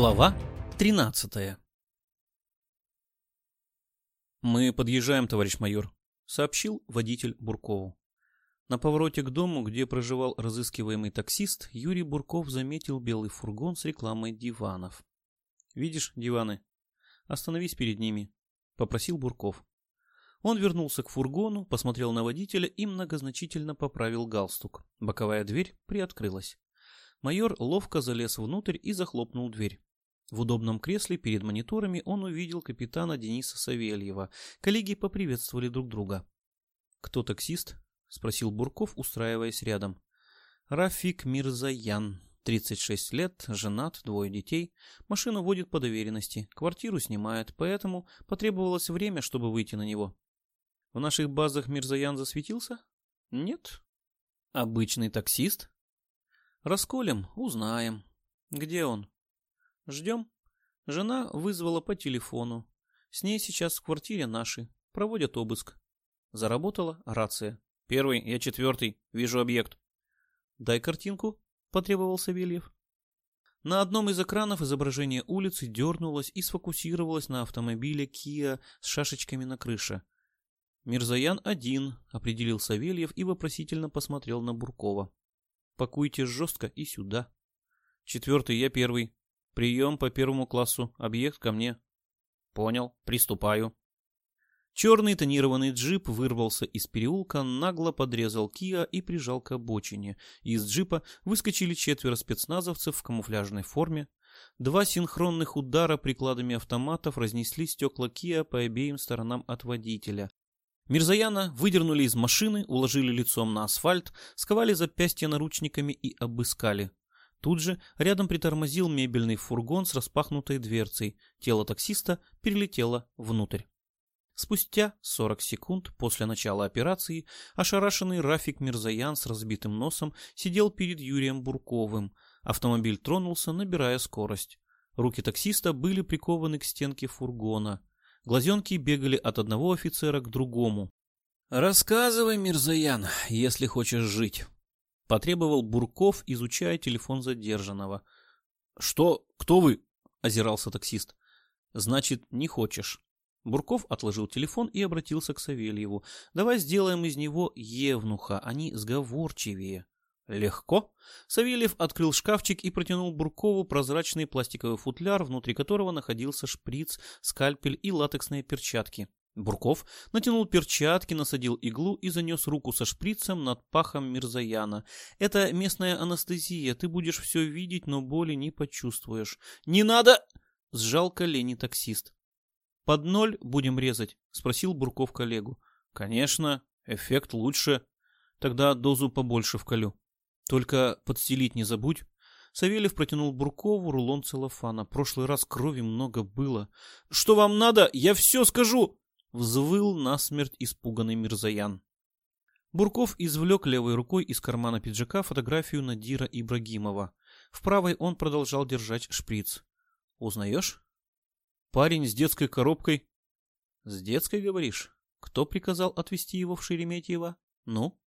Глава 13 «Мы подъезжаем, товарищ майор», — сообщил водитель Буркову. На повороте к дому, где проживал разыскиваемый таксист, Юрий Бурков заметил белый фургон с рекламой диванов. «Видишь диваны? Остановись перед ними», — попросил Бурков. Он вернулся к фургону, посмотрел на водителя и многозначительно поправил галстук. Боковая дверь приоткрылась. Майор ловко залез внутрь и захлопнул дверь. В удобном кресле перед мониторами он увидел капитана Дениса Савельева. Коллеги поприветствовали друг друга. «Кто таксист?» — спросил Бурков, устраиваясь рядом. «Рафик Мирзаян. 36 лет, женат, двое детей. Машину водит по доверенности, квартиру снимает, поэтому потребовалось время, чтобы выйти на него». «В наших базах Мирзаян засветился?» «Нет». «Обычный таксист?» Расколем, узнаем. Где он? Ждем. Жена вызвала по телефону. С ней сейчас в квартире наши. Проводят обыск. Заработала рация. Первый, я четвертый. Вижу объект. Дай картинку, потребовал Савельев. На одном из экранов изображение улицы дернулось и сфокусировалось на автомобиле Kia с шашечками на крыше. «Мирзаян один», — определил Савельев и вопросительно посмотрел на Буркова. Пакуйте жестко и сюда. Четвертый, я первый. Прием по первому классу. Объект ко мне. Понял. Приступаю. Черный тонированный джип вырвался из переулка, нагло подрезал Киа и прижал к обочине. Из джипа выскочили четверо спецназовцев в камуфляжной форме. Два синхронных удара прикладами автоматов разнесли стекла Киа по обеим сторонам от водителя. Мирзаяна выдернули из машины, уложили лицом на асфальт, сковали запястья наручниками и обыскали. Тут же рядом притормозил мебельный фургон с распахнутой дверцей. Тело таксиста перелетело внутрь. Спустя 40 секунд после начала операции ошарашенный Рафик Мирзаян с разбитым носом сидел перед Юрием Бурковым. Автомобиль тронулся, набирая скорость. Руки таксиста были прикованы к стенке фургона. Глазенки бегали от одного офицера к другому. «Рассказывай, Мирзаян, если хочешь жить», — потребовал Бурков, изучая телефон задержанного. «Что? Кто вы?» — озирался таксист. «Значит, не хочешь». Бурков отложил телефон и обратился к Савельеву. «Давай сделаем из него евнуха, они сговорчивее». Легко. Савельев открыл шкафчик и протянул Буркову прозрачный пластиковый футляр, внутри которого находился шприц, скальпель и латексные перчатки. Бурков натянул перчатки, насадил иглу и занес руку со шприцем над пахом Мирзаяна. «Это местная анестезия, ты будешь все видеть, но боли не почувствуешь». «Не надо!» — сжал колени таксист. «Под ноль будем резать?» — спросил Бурков коллегу. «Конечно, эффект лучше. Тогда дозу побольше вколю». Только подстелить не забудь. Савельев протянул Буркову рулон целлофана. Прошлый раз крови много было. Что вам надо? Я все скажу! Взвыл насмерть испуганный Мирзаян. Бурков извлек левой рукой из кармана пиджака фотографию Надира Ибрагимова. В правой он продолжал держать шприц. «Узнаешь?» «Парень с детской коробкой». «С детской, говоришь? Кто приказал отвезти его в Шереметьево? Ну?»